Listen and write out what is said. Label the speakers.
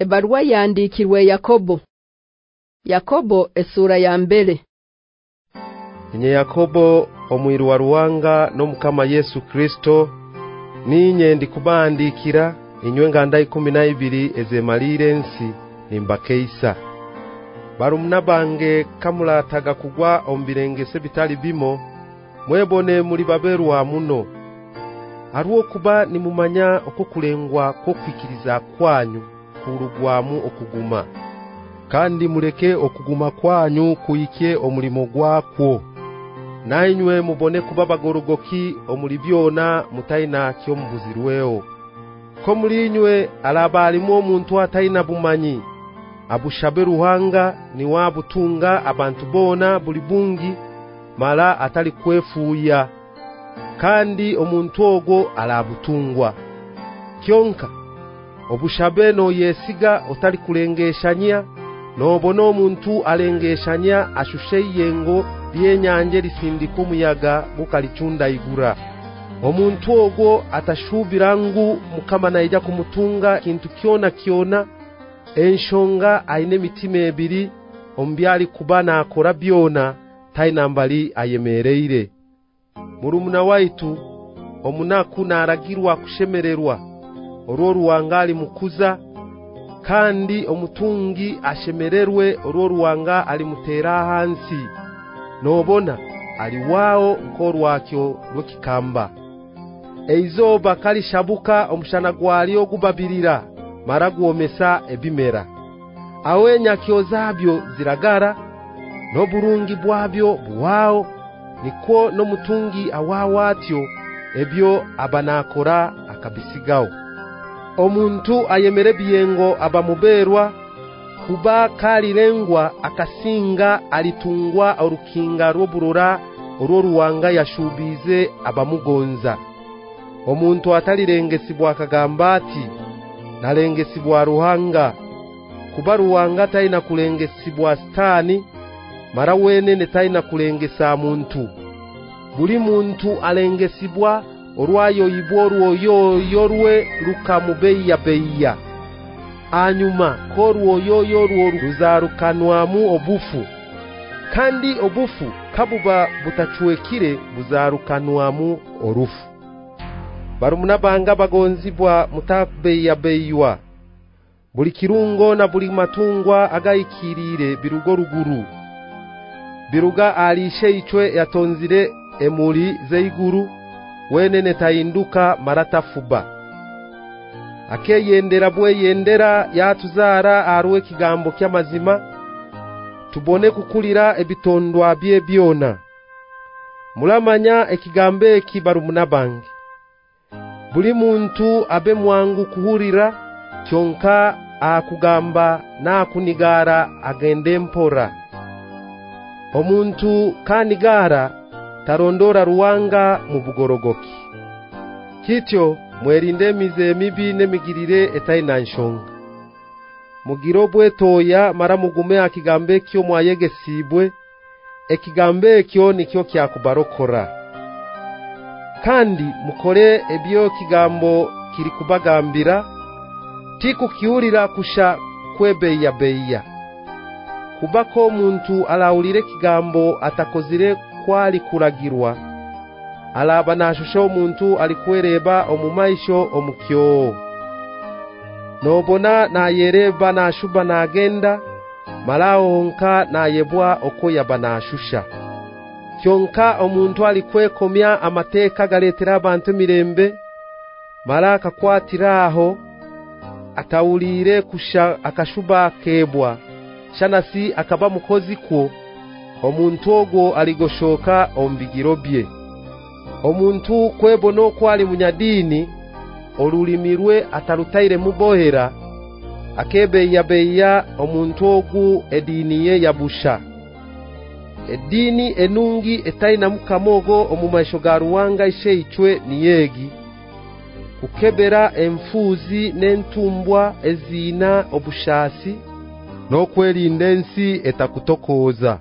Speaker 1: Ebarua yandikirwe Yakobo. Yakobo esura ya mbere.
Speaker 2: Nye Yakobo omwiru wa ruwanga no mukama Yesu Kristo ninye ndikubandikira inywe nganda 12 ezemalire ensi nimbakeisa Barumna bange kamulataga kugwa ombirengese bitali bimo mwebone muri baberwa muno. Aruo kuba nimumanya okokulengwa kokwikiriza kwanyu kurugwamu okuguma. Kandi muleke okuguma kwanyu kuike omulimo gwakwo. Nainywe mubone kuba bagorogoki omuli byona mutaina kyo mbuzirweo ko mulinywe alabalimu omuntu ataina bumanyi. Abushabe ruhanga ni wabutunga abantu bona bulibungi mala atali kwefuya kandi omuntu ogo alabutungwa. Kyonka obushabe no yesiga otali kulengeshanya nobona omuntu alengeshanya ashusheyengo byenyanje lisindiko muyaga bukalicunda igura omuntu ogo atashubirangu mukama naija kumutunga kintu kiona kiona enshonga aine mitima ebiri ombyali kubana akora byona taina mbali ayemereire. Murumuna waitu omunaku naragirwa kushemererwa orwo ruwangali mukuza kandi omutungi ashemererwe orwo ruwanga alimutera hansi nobona aliwao nkorwakyo rukikamba eizoba kalishabuka omushana gwali ogubabirira maragwomesa ebimera. Awenya kyozabyo ziragara no burungi bwabyo buwao niko no mutungi awawatyo ebyo abanakora akabisigaho omuntu ayemere biyengo abamuberwa kuba kalirengwa akasinga alitungwa orukinga rwoburura orwo ruwanga yashubize abamugonza. Omuntu atalirengesibwa akagamba ati nalengesibwa ruhanga. Kuba ruwanga taina kulengesibwa stani mara wene netaina kulengesa muntu. Buli muntu alengesibwa orwayo ibworu yoyo rwe rukamubeya beya. Anyuma korwo yoyo rwo ruzarukanwamu obufu. Kandi obufu kabuba butachuekire buzarukanwamu orufu. Barumuna banga bagonzibwa mutabeya beywa. Buli kirungo na buli matungwa agayikirire birugo ruguru. Biruga alishe ichwe yatonzire emuli zeiguru wenene tainduka maratafuba akeyendera bweyendera yatuzara arwe kigambo kyamazima tubone kukulira ebitondwa bye byona. Mulamanya ekigambe ekibarumuna bange buli muntu abe mwangu kuhurira kyonka akugamba na kunigara agende mpora. Omuntu kanigara tarondora ruwanga mu bugorogoki. Kityo mwerinde mize mibi nemigirire etaina nshonga. Mugiro bwetoya mara mugume akigambe kyo mwayegesibwe ekigambe kyo nikyo kyakubarokora kandi mukore ebyo kigambo kiri kubagambira tiku kiurira kusha kwebeya beya kubako omuntu alaulire kigambo atakozire kwali kuragirwa alaba nashusha omuntu alikwereba omumaisho omukyo. Nobona nayereba nashuba nagenda malaonka nayebwa okoyaba nashusha kyonka omuntu alikwekomya amateka galetera abantu mirembe malaka kwatiraho atawulire kusha akashuba kebwa shanasi akaba mukozi kwo omuntu ogwo aligoshoka ombigiro bye. Omuntu kwebono kwali munyadini olulimirwe atalutaire mubohera akebe yabeya omuntu ogu edini ye yabusha edini enungi etaina mukamogo omumaisho ga ruwanga isheichwe niyegi kukebera emfuzi n'entumbwa ezina obushasi nokwerinda ensi etakutokoza